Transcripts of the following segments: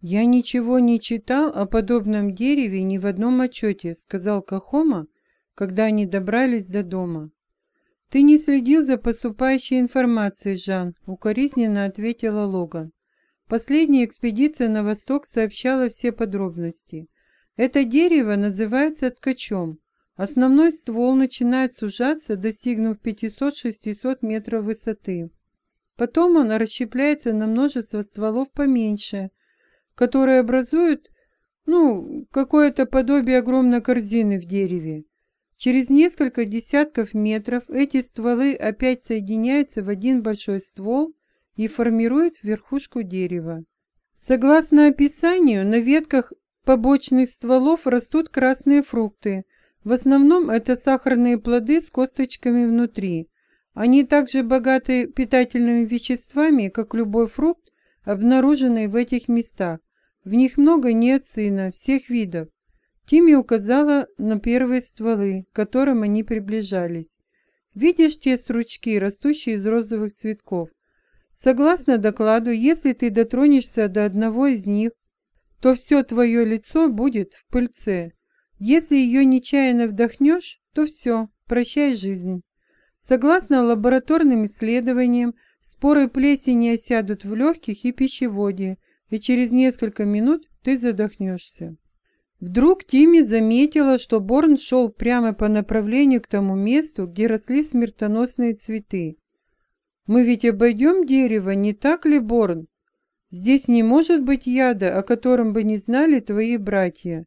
«Я ничего не читал о подобном дереве ни в одном отчете», — сказал Кахома, когда они добрались до дома. «Ты не следил за поступающей информацией, Жан», — укоризненно ответила Логан. Последняя экспедиция на восток сообщала все подробности. Это дерево называется ткачом. Основной ствол начинает сужаться, достигнув 500-600 метров высоты. Потом он расщепляется на множество стволов поменьше, которые образуют, ну, какое-то подобие огромной корзины в дереве. Через несколько десятков метров эти стволы опять соединяются в один большой ствол и формируют верхушку дерева. Согласно описанию, на ветках побочных стволов растут красные фрукты. В основном это сахарные плоды с косточками внутри. Они также богаты питательными веществами, как любой фрукт, обнаруженный в этих местах. В них много неоцина, всех видов. Тимми указала на первые стволы, к которым они приближались. Видишь те стручки, растущие из розовых цветков? Согласно докладу, если ты дотронешься до одного из них, то все твое лицо будет в пыльце. Если ее нечаянно вдохнешь, то все, прощай жизнь. Согласно лабораторным исследованиям, споры плесени осядут в легких и пищеводе, и через несколько минут ты задохнешься. Вдруг Тимми заметила, что Борн шел прямо по направлению к тому месту, где росли смертоносные цветы. «Мы ведь обойдем дерево, не так ли, Борн? Здесь не может быть яда, о котором бы не знали твои братья».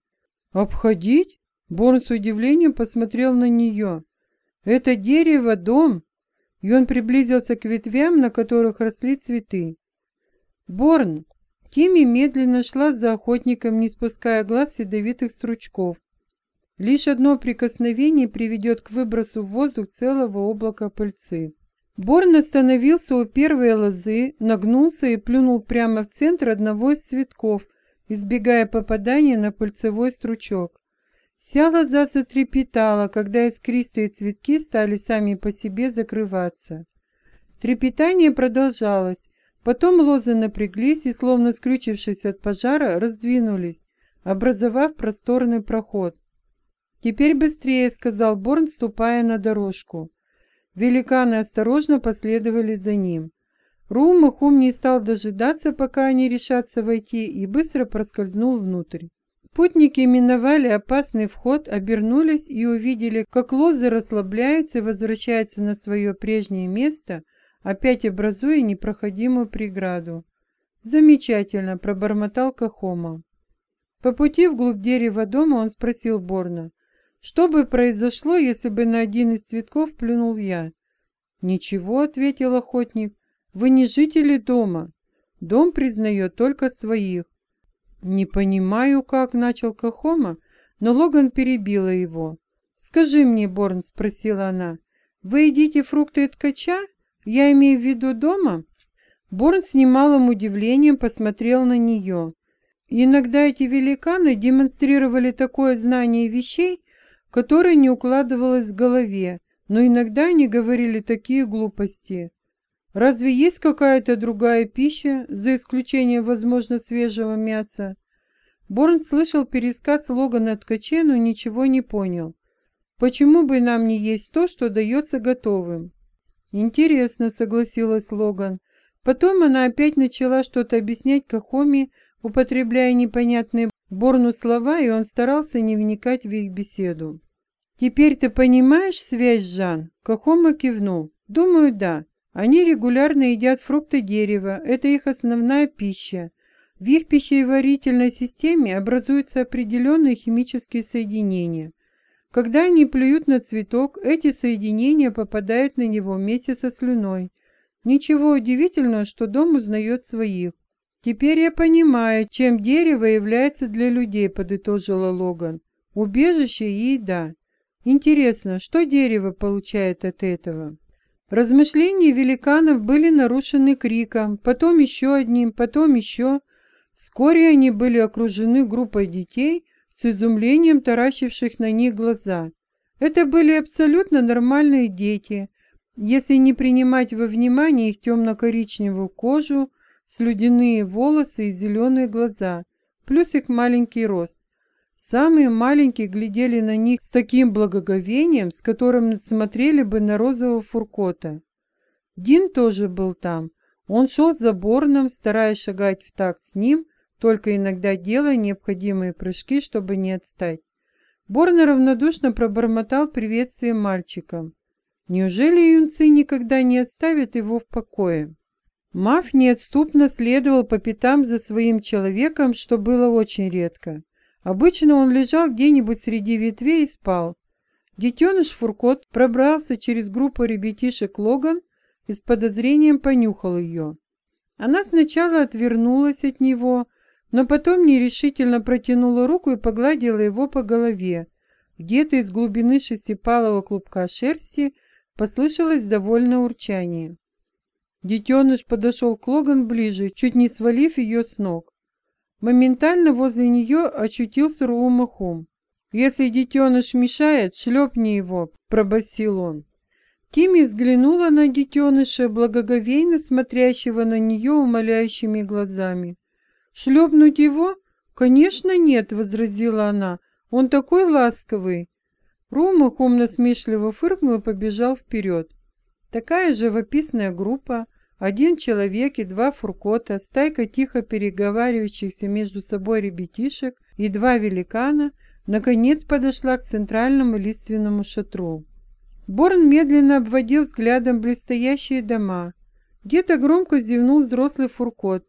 «Обходить?» Борн с удивлением посмотрел на нее. «Это дерево — дом!» И он приблизился к ветвям, на которых росли цветы. «Борн, Тимми медленно шла за охотником, не спуская глаз ядовитых стручков. Лишь одно прикосновение приведет к выбросу в воздух целого облака пыльцы. Борн остановился у первой лозы, нагнулся и плюнул прямо в центр одного из цветков, избегая попадания на пыльцевой стручок. Вся лоза затрепетала, когда искристые цветки стали сами по себе закрываться. Трепетание продолжалось, Потом лозы напряглись и, словно скрючившись от пожара, раздвинулись, образовав просторный проход. «Теперь быстрее», — сказал Борн, ступая на дорожку. Великаны осторожно последовали за ним. Румахум не стал дожидаться, пока они решатся войти, и быстро проскользнул внутрь. Путники миновали опасный вход, обернулись и увидели, как лозы расслабляются и возвращаются на свое прежнее место, опять образуя непроходимую преграду. «Замечательно!» – пробормотал Кахома. По пути вглубь дерева дома он спросил Борна, что бы произошло, если бы на один из цветков плюнул я? «Ничего», — ответил охотник, — «вы не жители дома. Дом признает только своих». «Не понимаю, как», — начал Кахома, но Логан перебила его. «Скажи мне, Борн», — спросила она, — «вы едите фрукты ткача я имею в виду дома?» Борн с немалым удивлением посмотрел на нее. Иногда эти великаны демонстрировали такое знание вещей, которое не укладывалось в голове, но иногда они говорили такие глупости. Разве есть какая-то другая пища, за исключением, возможно, свежего мяса? Борн слышал пересказ Логана Ткаче, но ничего не понял. Почему бы нам не есть то, что дается готовым? «Интересно», — согласилась Логан. Потом она опять начала что-то объяснять Кахоми, употребляя непонятные Борну слова, и он старался не вникать в их беседу. «Теперь ты понимаешь связь, Жан?» Кахома кивнул. «Думаю, да. Они регулярно едят фрукты дерева, это их основная пища. В их пищеварительной системе образуются определенные химические соединения. Когда они плюют на цветок, эти соединения попадают на него вместе со слюной. Ничего удивительного, что дом узнает своих. «Теперь я понимаю, чем дерево является для людей», — подытожила Логан. «Убежище и еда. Интересно, что дерево получает от этого?» Размышления великанов были нарушены криком, потом еще одним, потом еще. Вскоре они были окружены группой детей, с изумлением таращивших на них глаза. Это были абсолютно нормальные дети, если не принимать во внимание их темно-коричневую кожу, слюдяные волосы и зеленые глаза, плюс их маленький рост. Самые маленькие глядели на них с таким благоговением, с которым смотрели бы на розового фуркота. Дин тоже был там. Он шел за Борном, стараясь шагать в такт с ним, только иногда делая необходимые прыжки, чтобы не отстать. Борн равнодушно пробормотал приветствие мальчикам. Неужели юнцы никогда не оставят его в покое? Маф неотступно следовал по пятам за своим человеком, что было очень редко. Обычно он лежал где-нибудь среди ветвей и спал. Детеныш Фуркот пробрался через группу ребятишек Логан и с подозрением понюхал ее. Она сначала отвернулась от него, но потом нерешительно протянула руку и погладила его по голове. Где-то из глубины шестипалого клубка шерсти послышалось довольное урчание. Детеныш подошел к Логан ближе, чуть не свалив ее с ног. Моментально возле нее очутился Руумахум. «Если детеныш мешает, шлепни его», — пробасил он. Тимми взглянула на детеныша, благоговейно смотрящего на нее умоляющими глазами. «Шлепнуть его? Конечно нет», — возразила она. «Он такой ласковый». Румахум насмешливо фыркнул и побежал вперед. Такая живописная группа, один человек и два фуркота, стайка тихо переговаривающихся между собой ребятишек и два великана, наконец подошла к центральному лиственному шатру. Борн медленно обводил взглядом блестящие дома. Где-то громко зевнул взрослый фуркот.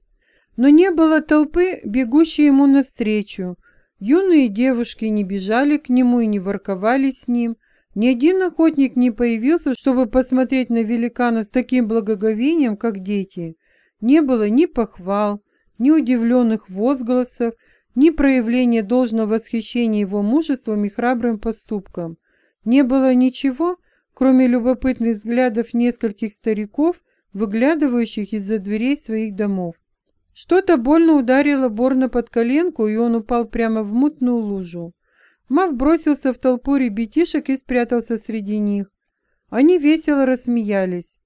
Но не было толпы, бегущей ему навстречу. Юные девушки не бежали к нему и не ворковали с ним, ни один охотник не появился, чтобы посмотреть на великана с таким благоговением, как дети. Не было ни похвал, ни удивленных возгласов, ни проявления должного восхищения его мужеством и храбрым поступком. Не было ничего, кроме любопытных взглядов нескольких стариков, выглядывающих из-за дверей своих домов. Что-то больно ударило Борна под коленку, и он упал прямо в мутную лужу. Мав бросился в толпу ребятишек и спрятался среди них. Они весело рассмеялись.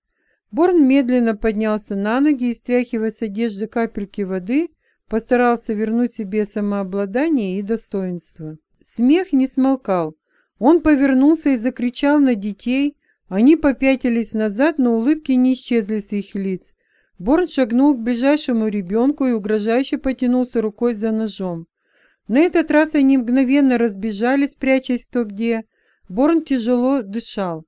Борн медленно поднялся на ноги и, стряхивая с одежды капельки воды, постарался вернуть себе самообладание и достоинство. Смех не смолкал. Он повернулся и закричал на детей. Они попятились назад, но улыбки не исчезли с их лиц. Борн шагнул к ближайшему ребенку и угрожающе потянулся рукой за ножом. На этот раз они мгновенно разбежались, прячась то где. Борн тяжело дышал.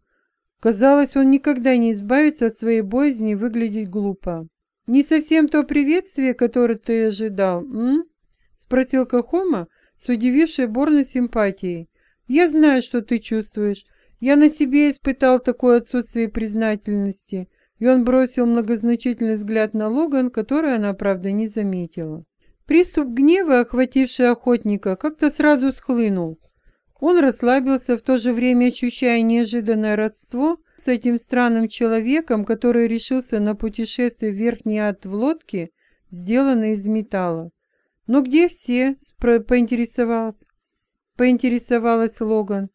Казалось, он никогда не избавится от своей боязни выглядеть глупо. «Не совсем то приветствие, которое ты ожидал, м?» — спросил Кахома с удивившей Борна симпатией. «Я знаю, что ты чувствуешь. Я на себе испытал такое отсутствие признательности». И он бросил многозначительный взгляд на Логан, который она, правда, не заметила. Приступ гнева, охвативший охотника, как-то сразу схлынул. Он расслабился, в то же время ощущая неожиданное родство с этим странным человеком, который решился на путешествие в верхний ад в лодке, сделанной из металла. «Но где все?» — поинтересовался. Поинтересовалась Логан.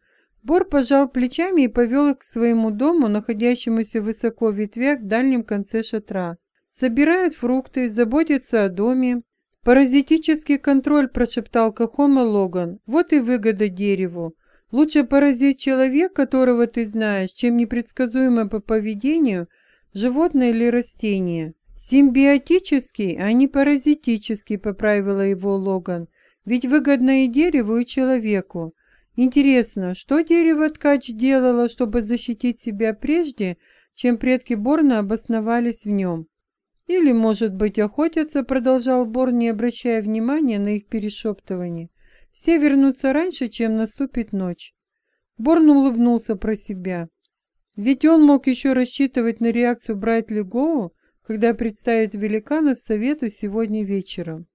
Бор пожал плечами и повел их к своему дому, находящемуся высоко в ветвях в дальнем конце шатра. Собирают фрукты, заботятся о доме, «Паразитический контроль», – прошептал Кахома Логан. «Вот и выгода дереву. Лучше поразить человек, которого ты знаешь, чем непредсказуемое по поведению животное или растение». «Симбиотический, а не паразитический», – поправила его Логан. «Ведь выгодно и дереву, и человеку. Интересно, что дерево-ткач делало, чтобы защитить себя прежде, чем предки Борна обосновались в нем?» Или, может быть, охотятся, продолжал Бор, не обращая внимания на их перешептывание. Все вернутся раньше, чем наступит ночь. Борн улыбнулся про себя. Ведь он мог еще рассчитывать на реакцию Брайтли Гоу, когда представит великанов совету сегодня вечером.